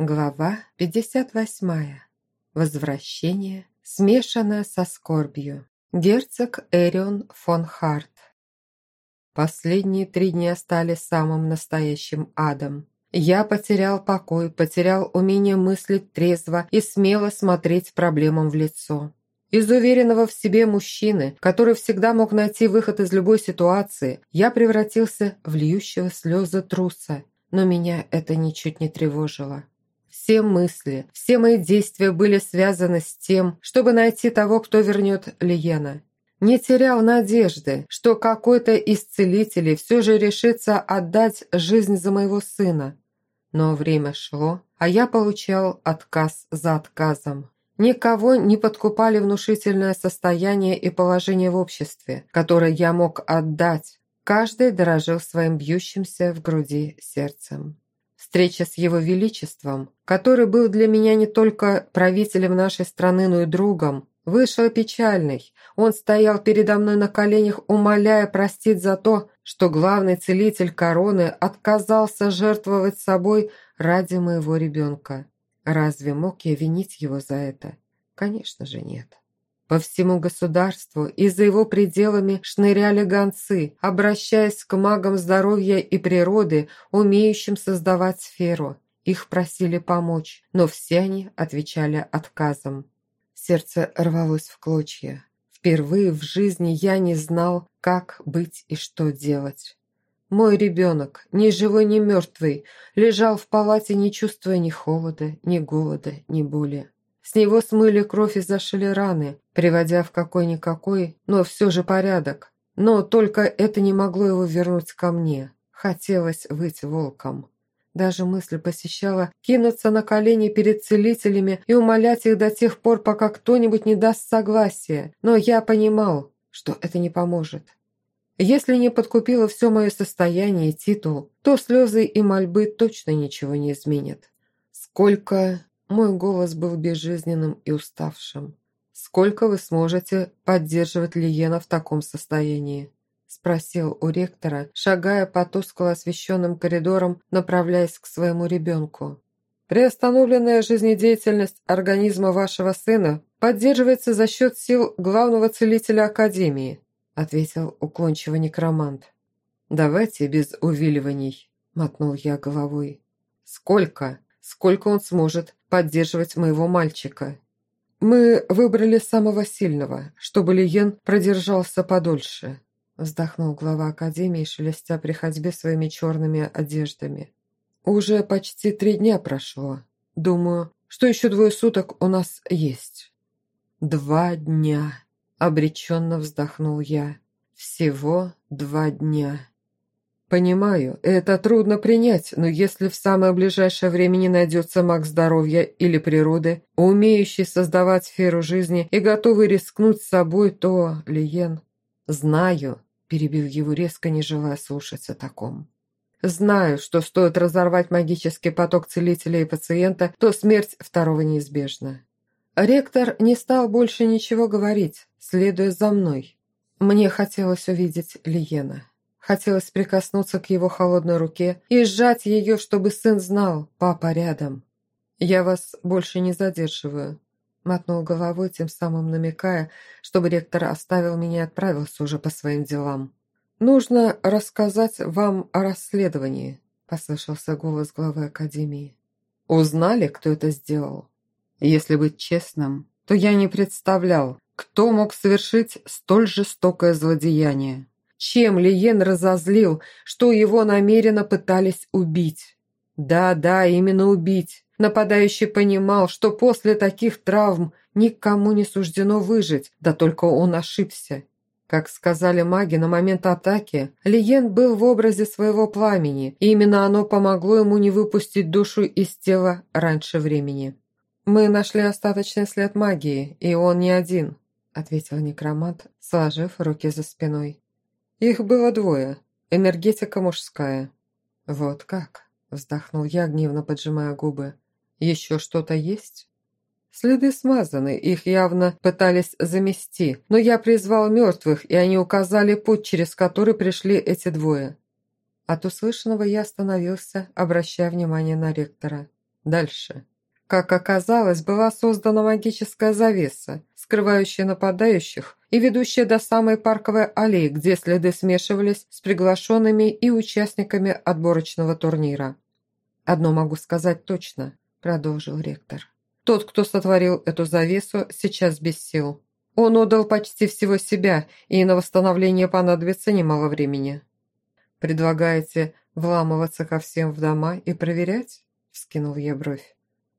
Глава 58. Возвращение, смешанное со скорбью. Герцог Эрион фон Харт. Последние три дня стали самым настоящим адом. Я потерял покой, потерял умение мыслить трезво и смело смотреть проблемам в лицо. Из уверенного в себе мужчины, который всегда мог найти выход из любой ситуации, я превратился в льющего слезы труса, но меня это ничуть не тревожило. Все мысли, все мои действия были связаны с тем, чтобы найти того, кто вернет Лиена. Не терял надежды, что какой-то из целителей все же решится отдать жизнь за моего сына. Но время шло, а я получал отказ за отказом. Никого не подкупали внушительное состояние и положение в обществе, которое я мог отдать. Каждый дорожил своим бьющимся в груди сердцем. Встреча с его величеством, который был для меня не только правителем нашей страны, но и другом, вышла печальной. Он стоял передо мной на коленях, умоляя простить за то, что главный целитель короны отказался жертвовать собой ради моего ребенка. Разве мог я винить его за это? Конечно же нет. По всему государству и за его пределами шныряли гонцы, обращаясь к магам здоровья и природы, умеющим создавать сферу. Их просили помочь, но все они отвечали отказом. Сердце рвалось в клочья. Впервые в жизни я не знал, как быть и что делать. Мой ребенок, ни живой, ни мертвый, лежал в палате, не чувствуя ни холода, ни голода, ни боли. С него смыли кровь и зашили раны, приводя в какой-никакой, но все же порядок. Но только это не могло его вернуть ко мне. Хотелось быть волком. Даже мысль посещала кинуться на колени перед целителями и умолять их до тех пор, пока кто-нибудь не даст согласия. Но я понимал, что это не поможет. Если не подкупило все мое состояние и титул, то слезы и мольбы точно ничего не изменят. Сколько мой голос был безжизненным и уставшим. «Сколько вы сможете поддерживать Лиена в таком состоянии?» Спросил у ректора, шагая по тускло освещенным коридорам, направляясь к своему ребенку. «Приостановленная жизнедеятельность организма вашего сына поддерживается за счет сил главного целителя Академии», ответил уклончиво некромант. «Давайте без увиливаний», мотнул я головой. «Сколько?» сколько он сможет поддерживать моего мальчика. Мы выбрали самого сильного, чтобы Лиен продержался подольше», вздохнул глава Академии, шелестя при ходьбе своими черными одеждами. «Уже почти три дня прошло. Думаю, что еще двое суток у нас есть». «Два дня», — обреченно вздохнул я. «Всего два дня». «Понимаю, это трудно принять, но если в самое ближайшее время не найдется маг здоровья или природы, умеющий создавать сферу жизни и готовый рискнуть собой, то, Лиен...» «Знаю», – перебил его резко, не желая слушать о таком. «Знаю, что стоит разорвать магический поток целителя и пациента, то смерть второго неизбежна». Ректор не стал больше ничего говорить, следуя за мной. Мне хотелось увидеть Лиена. Хотелось прикоснуться к его холодной руке и сжать ее, чтобы сын знал, папа рядом. «Я вас больше не задерживаю», – мотнул головой, тем самым намекая, чтобы ректор оставил меня и отправился уже по своим делам. «Нужно рассказать вам о расследовании», – послышался голос главы Академии. «Узнали, кто это сделал?» «Если быть честным, то я не представлял, кто мог совершить столь жестокое злодеяние. Чем Лиен разозлил, что его намеренно пытались убить? Да-да, именно убить. Нападающий понимал, что после таких травм никому не суждено выжить, да только он ошибся. Как сказали маги на момент атаки, Лиен был в образе своего пламени, и именно оно помогло ему не выпустить душу из тела раньше времени. «Мы нашли остаточный след магии, и он не один», ответил некромант, сложив руки за спиной. Их было двое. Энергетика мужская. Вот как? Вздохнул я, гневно поджимая губы. Еще что-то есть? Следы смазаны, их явно пытались замести, но я призвал мертвых, и они указали путь, через который пришли эти двое. От услышанного я остановился, обращая внимание на ректора. Дальше. Как оказалось, была создана магическая завеса, скрывающая нападающих и ведущая до самой парковой аллеи, где следы смешивались с приглашенными и участниками отборочного турнира. «Одно могу сказать точно», – продолжил ректор. «Тот, кто сотворил эту завесу, сейчас без сил. Он отдал почти всего себя, и на восстановление понадобится немало времени». «Предлагаете вламываться ко всем в дома и проверять?» – вскинул я бровь.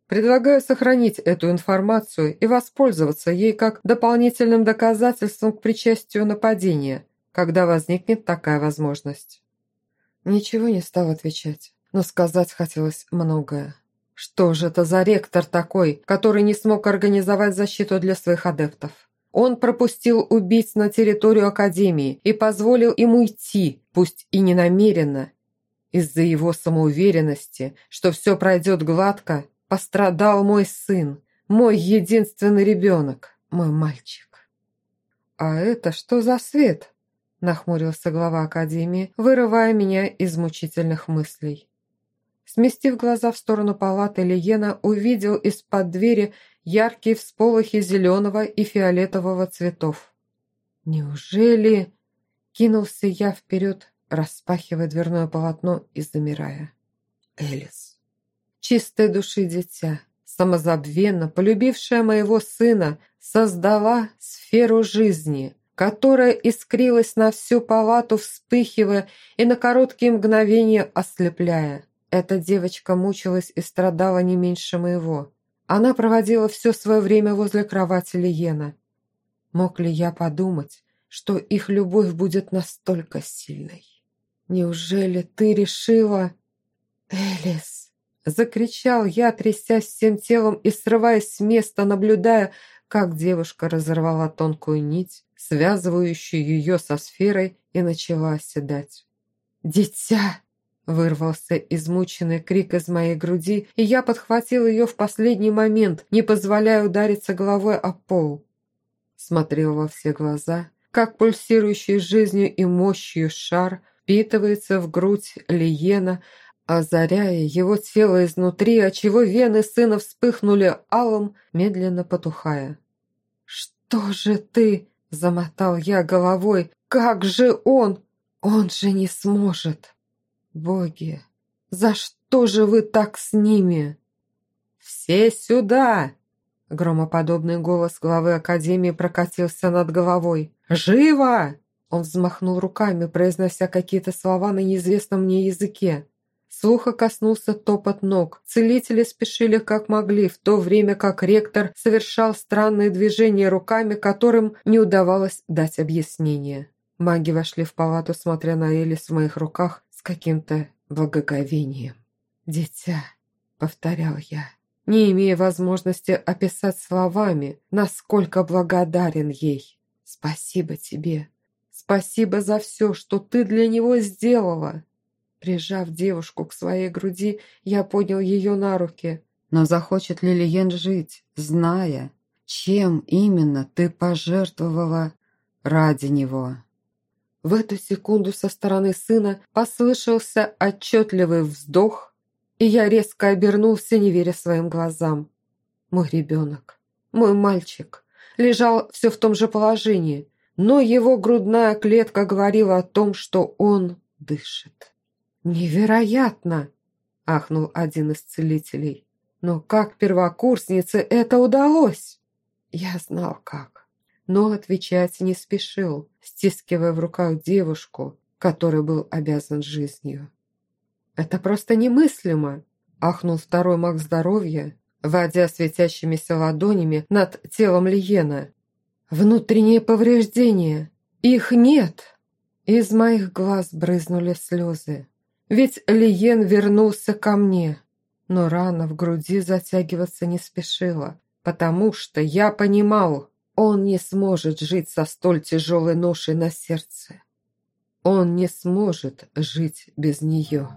Предлагаю сохранить эту информацию и воспользоваться ей как дополнительным доказательством к причастию нападения, когда возникнет такая возможность. Ничего не стал отвечать, но сказать хотелось многое. Что же это за ректор такой, который не смог организовать защиту для своих адептов? Он пропустил убийц на территорию Академии и позволил им уйти, пусть и не намеренно. Из-за его самоуверенности, что все пройдет гладко, Пострадал мой сын, мой единственный ребенок, мой мальчик. «А это что за свет?» – нахмурился глава Академии, вырывая меня из мучительных мыслей. Сместив глаза в сторону палаты, Лиена увидел из-под двери яркие всполохи зеленого и фиолетового цветов. «Неужели...» – кинулся я вперед, распахивая дверное полотно и замирая. «Элис» чистой души дитя, самозабвенно полюбившая моего сына, создала сферу жизни, которая искрилась на всю палату, вспыхивая и на короткие мгновения ослепляя. Эта девочка мучилась и страдала не меньше моего. Она проводила все свое время возле кровати Лиена. Мог ли я подумать, что их любовь будет настолько сильной? Неужели ты решила... Элис... Закричал я, трясясь всем телом и срываясь с места, наблюдая, как девушка разорвала тонкую нить, связывающую ее со сферой, и начала оседать. «Дитя!» – вырвался измученный крик из моей груди, и я подхватил ее в последний момент, не позволяя удариться головой о пол. Смотрел во все глаза, как пульсирующий жизнью и мощью шар впитывается в грудь Лиена, озаряя его тело изнутри, отчего вены сына вспыхнули алым, медленно потухая. «Что же ты?» – замотал я головой. «Как же он? Он же не сможет!» «Боги, за что же вы так с ними?» «Все сюда!» Громоподобный голос главы Академии прокатился над головой. «Живо!» Он взмахнул руками, произнося какие-то слова на неизвестном мне языке. Слуха коснулся топот ног. Целители спешили как могли, в то время как ректор совершал странные движения руками, которым не удавалось дать объяснение. Маги вошли в палату, смотря на Элис в моих руках с каким-то благоговением. «Дитя», — повторял я, не имея возможности описать словами, насколько благодарен ей. «Спасибо тебе. Спасибо за все, что ты для него сделала. Прижав девушку к своей груди, я поднял ее на руки. Но захочет ли Лиен жить, зная, чем именно ты пожертвовала ради него? В эту секунду со стороны сына послышался отчетливый вздох, и я резко обернулся, не веря своим глазам. Мой ребенок, мой мальчик, лежал все в том же положении, но его грудная клетка говорила о том, что он дышит. «Невероятно!» – ахнул один из целителей. «Но как первокурснице это удалось?» Я знал как, но отвечать не спешил, стискивая в руках девушку, которой был обязан жизнью. «Это просто немыслимо!» – ахнул второй маг здоровья, водя светящимися ладонями над телом Лиена. «Внутренние повреждения! Их нет!» Из моих глаз брызнули слезы. Ведь Лиен вернулся ко мне, но рана в груди затягиваться не спешила, потому что я понимал, он не сможет жить со столь тяжелой ношей на сердце. Он не сможет жить без нее.